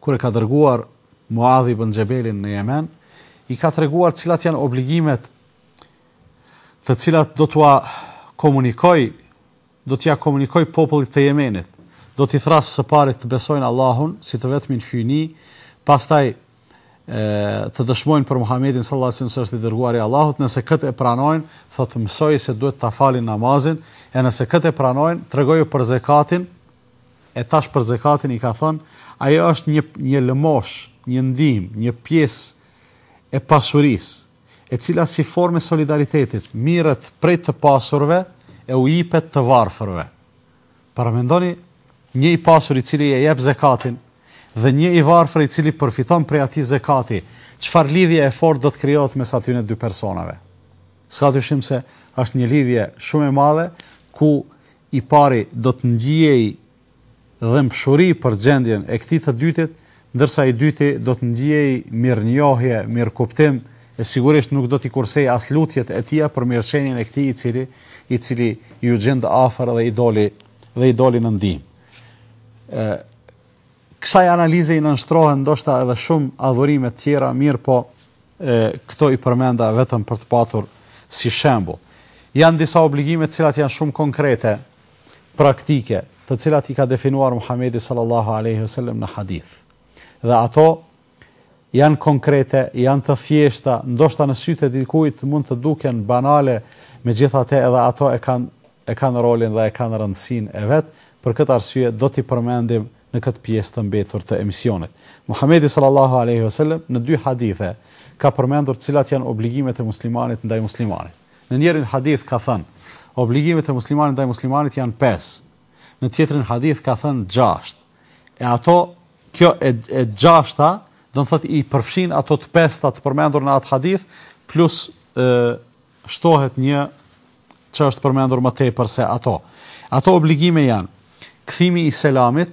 kur e ka dërguar Muadh ibn Xhebelin në Jemen, i ka treguar cilat janë obligimet të cilat do t'ua komunikoj Do t'ia komunikojë popullit të Jemenit, do t'i thrasë së pari të besojnë Allahun si të vetmin hyjni, pastaj të dëshmojnë për Muhamedin sallallahu alaihi wasallam se është i dërguari i Allahut, nëse këtë e pranojnë, thotë mësoji se duhet ta falin namazin, e nëse këtë e pranojnë, tregoju për zekatin, e tash për zekatin i ka thënë, ajo është një një lëmosh, një ndihmë, një pjesë e pasurisë, e cila si formë e solidaritetit mirret prej të pasurve e u jipet të varfërve. Paramendoni një i pasur i cili e jep zekatin dhe një i varfër i cili përfiton prej atij zekati, çfarë lidhje e fortë do të krijohet mes atyre dy personave. S'ka dyshim se është një lidhje shumë e madhe ku i pari do të ndiej dhimbshuri për gjendjen e këtij të dytit, ndërsa i dyti do të ndiejë mirënjohje, mirëkuptim e sigurisht nuk do t'i kursejë as lutjet e tija për mirëqenien e këtij i cili i cili iu gjet afër dhe i doli dhe i doli në ndihmë. Ë kësaj analize i nënshtrohen ndoshta edhe shumë adhurime të tjera, mirëpo e, këto i përmenda vetëm për të patur si shembull. Janë disa obligime të cilat janë shumë konkrete, praktike, të cilat i ka definuar Muhamedi sallallahu alejhi ve sellem në hadith. Dhe ato janë konkrete, janë të thjeshta, ndoshta në sytë e dikujt mund të duken banale, megjithatë edhe ato e kanë e kanë rolin dhe e kanë rëndësinë e vet, për këtë arsye do t'i përmendim në këtë pjesë të mbetur të emisionit. Muhamedi sallallahu alejhi ve sellem në dy hadithe ka përmendur cilat janë obligimet e muslimanit ndaj muslimanit. Në njërin hadith ka thënë, Obligimet e muslimanit ndaj muslimanit janë pesë. Në tjetrin hadith ka thënë gjashtë. E ato, kjo e, e gjashta, do të thotë i përfshin ato të pesta të përmendur në atë hadith, plus ë shtohet një që është përmendur më tepër se ato. Ato obligime janë kthimi i selamit,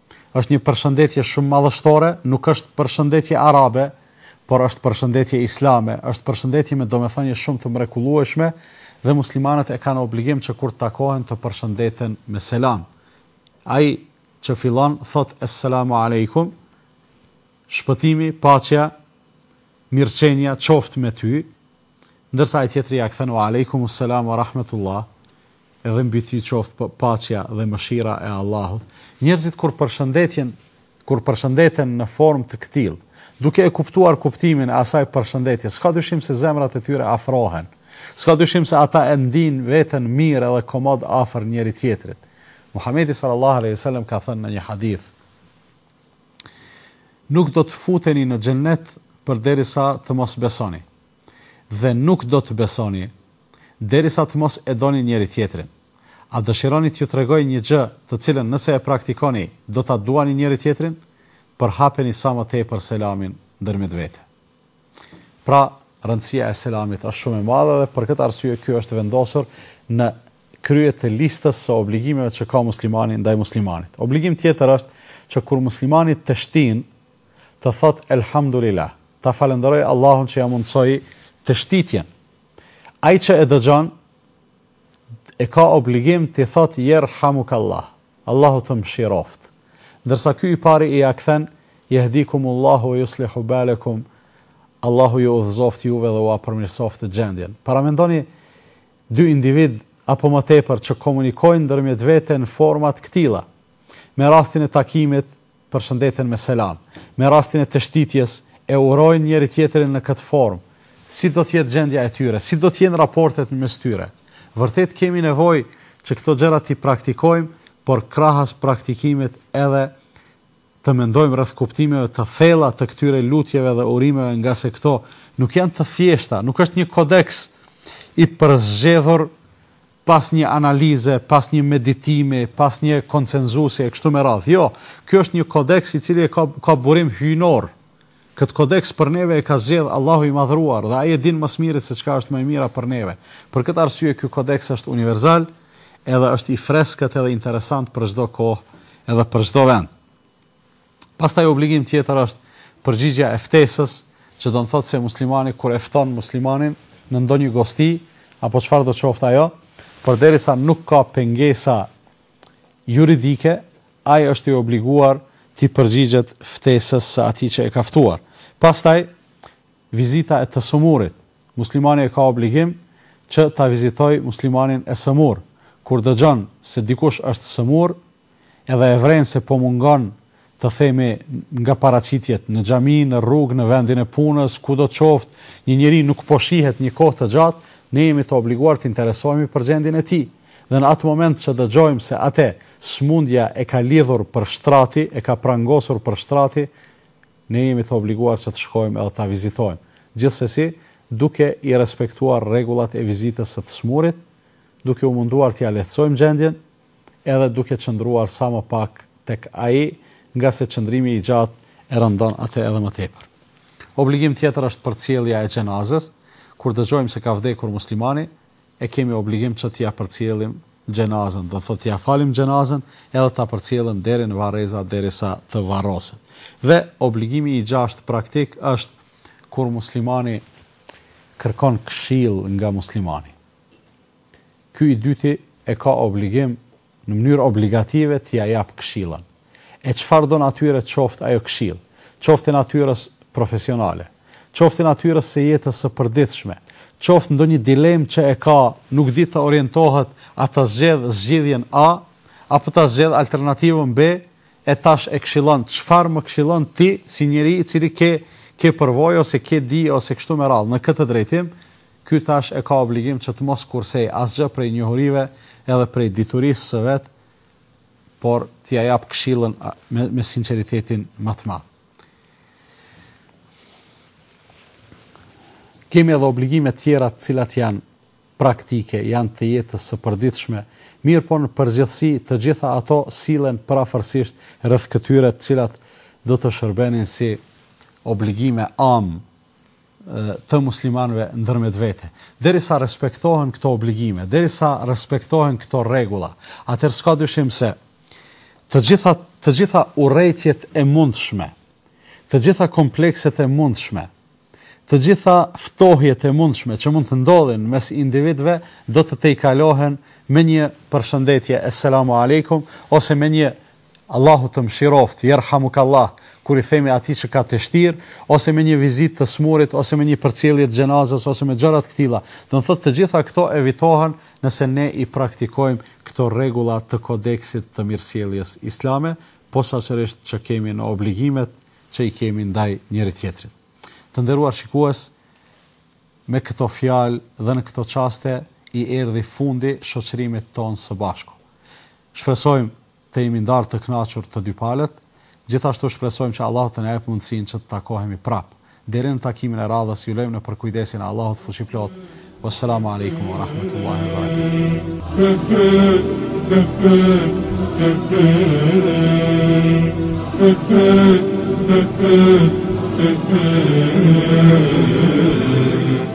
Është një përshëndetje shumë madhështore, nuk është përshëndetje arabe, por është përshëndetje islame, është përshëndetje me domethënie shumë të mrekullueshme dhe muslimanët e kanë obligim që kur takohen të përshëndeten me selam. Ai që fillon thotë Esselamu Alejkum, shpëtimi, paqja, mirëqenia qoftë me ty, ndërsa ai tjetri ia kthen Wa Alejkumus Selam wa Rahmetullah, Edhe mbi ty qoftë paqja dhe mëshira e Allahut. Njerëzit kur përshëndetjen, kur përshëndeten në formë të këtillë, duke e kuptuar kuptimin e asaj përshëndetje, s'ka dyshim se zemrat e tyre afrohen. S'ka dyshim se ata e ndijnë veten mirë edhe komod afër njëri-tjetrit. Muhamedi sallallahu alejhi ve sellem ka thënë në një hadith, Nuk do të futeni në xhennet përderisa të mos besoni. Dhe nuk do të besoni Derisa të mos e doni njëri-tjetrin. A dëshironi t'ju tregoj një gjë të cilën nëse e praktikoni do ta duani njëri-tjetrin? Përhapeni sa më tepër selamin ndërmjet vete. Pra, rëndësia e selamit është shumë e madhe dhe për këtë arsye ky është vendosur në krye të listës së obligimeve që ka muslimani ndaj muslimanit. Obligim tjetër është që kur muslimani tështin, të thotë elhamdulilah, ta falënderojë Allahun që ia mundësoi tështitjen. Ai që e dëgjon e ka obligim t'i thotë Yerhamukallah, Allahu të mëshiroftë. Ndërsa ky i pari ia kthen Yehdikumullahu wa yuslihu balakum, Allahu ju udhëzoftë juve dhe ua përmirësoftë gjendjen. Paramendoni dy individë apo më tepër që komunikojnë ndërmjet vete në forma të këtilla. Me rastin e takimit përshëndeten me selam, me rastin e tështitjes, e urojnë njëri tjetrin në këtë formë, si do të jetë gjendja e tyre, si do të jenë raportet në mes tyre. Vërtet kemi nevojë që këto gjëra t'i praktikojmë, por krahas praktikimit edhe të mendojmë rreth kuptimeve të thella të këtyre lutjeve dhe urimeve ngase këto nuk janë të thjeshta, nuk është një kodeks i përzgjedhur pas një analize, pas një meditimi, pas një konsensusi e kështu me radhë. Jo, ky është një kodeks i cili e ka ka burim hyjnor. Këtë kodeks për neve e ka zgjedh Allahu i Madhëruar dhe ai e din më së miri se çka është më e mira për neve. Për këtë arsye ky kodeks është universal, edhe është i freskët edhe interesant për çdo kohë edhe për çdo vend. Pastaj obligim tjetër është përgjigja e ftesës, që do të thotë se muslimani kur e fton muslimanin në ndonjë gosti apo çfarëdo qoftë ajo, përderisa nuk ka pengesa juridike, ai është i obliguar t'i përgjigjet ftesës së atij që e ka ftuar. Pastaj vizita e të sëmurit. Muslimani e ka obligim që ta vizitojë muslimanin e sëmur. Kur dëgjon se dikush është sëmur, edhe e vren se po mungon të themi nga paraqitjet në xhami, në rrugë, në vendin e punës, kudo qoftë, një njeri nuk po shihet një kohë të gjatë, ne jemi të obliguar të interesohemi për gjendjen e tij. Dhe në atë moment që dëgjojmë se atë sëmundja e ka lidhur për shtrati, e ka prangosur për shtrati, ne jemi të obliguar që të shkojmë edhe ta vizitojmë. Gjithsesi, duke i respektuar rregullat e vizitës së të sëmurit, duke u munduar t'ia lehtësojmë gjendjen, edhe duke qëndruar sa më pak tek ai, ngase qëndrimi i gjatë e rëndon atë edhe më tepër. Obligim tjetër është përcjellja e xhenazes, kur dëgjojmë se ka vdekur muslimani, e kemi obligim që t'ia përcjellim xhenazën, do të thotë t'ia falim xhenazën edhe ta përcjellim deri në varreza derisa të varroset. Dhe obligimi i gjashtë praktik është kur muslimani kërkon këshillë nga muslimani. Ky i dyti e ka obligim në mënyrë obligative t'ia japë këshillën. E çfarëdo natyre qoftë ajo këshillë, qoftë e natyrës profesionale, qoftë e natyrës së jetës së përditshme, qoftë ndonjë dilemë që e ka, nuk di të orientohet a ta zgjedhë zgjidhjen A apo ta zgjedhë alternativën B, e tash e këshillon, çfarë më këshillon ti si njeri i cili ke ke përvojë ose ke dije ose kështu me radhë në këtë drejtim, Ky tash e ka obligim që të mos kursejë asgjë prej njohurive edhe prej diturisë së vet, por t'ia japë këshillën me me sinqeritetin më të madh. Kemi edhe obligime tjera të cilat janë praktike, janë të jetës së përditshme, mirëpo në përgjithësi të gjitha ato sillen përafërsisht rreth këtyre të cilat do të shërbenin si obligime amë të muslimanëve ndërmjet vete. Derisa respektohen këto obligime, derisa respektohen këto rregulla, atëherë s'ka dyshim se të gjitha, të gjitha urrejtjet e mundshme, të gjitha komplekset e mundshme, të gjitha ftohjet e mundshme që mund të ndodhin mes individëve, do të tejkalohen me një përshëndetje, eselamu alejkum, ose me një Allahu të mëshiroftë, Jerhamukallah, kur i themi atij që ka teshtitur, ose me një vizitë të sëmurit, ose me një përcjellje të xhenazes, ose me gjëra të këtilla. Do të thotë të gjitha këto evitohen nëse ne i praktikojmë këto rregulla të kodeksit të mirësjelljes islame, posaçërisht që kemi në obligimet që i kemi ndaj njëri-tjetrit. Të nderuar shikues, me këto fjalë dhe në këto çaste i erdhi fundi shoqërimit tonë së bashku. Shpresojmë të jemi ndarë të kënaqur të dy palët. Gjithashtu shpresojmë që Allahu të na japë mundësinë që të takohemi prapë. Deri në takimin e radhës ju lëjmë në përkujdesin e Allahut Fuqiplotë. Wassalamu alejkum wa rahmatullahi wa barakatuh.